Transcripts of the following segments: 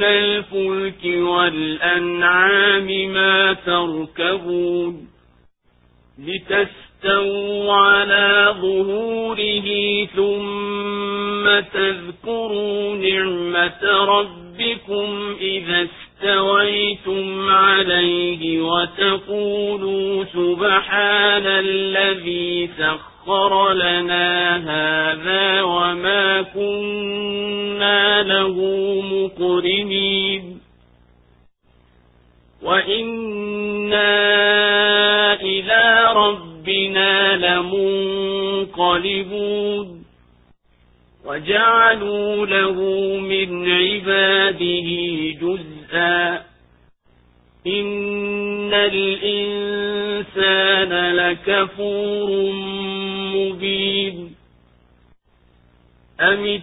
من الفلك والأنعام ما تركبون لتستووا على ظهوره ثم تذكروا نعمة ربكم إذا استويتم عليه وتقولوا سبحان الذي سخر لنا هذا وما كنا له مقرنين وإنا إلى ربنا لمنقلبون وجعلوا له من عباده جزءا إن الإنسان لكفور مبين أم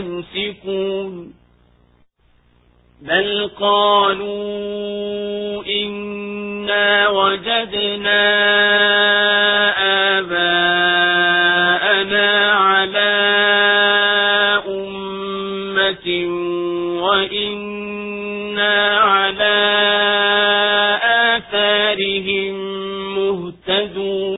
مستمسكون بل قالوا إنا وجدنا آباءنا على أمة وإنا على آثارهم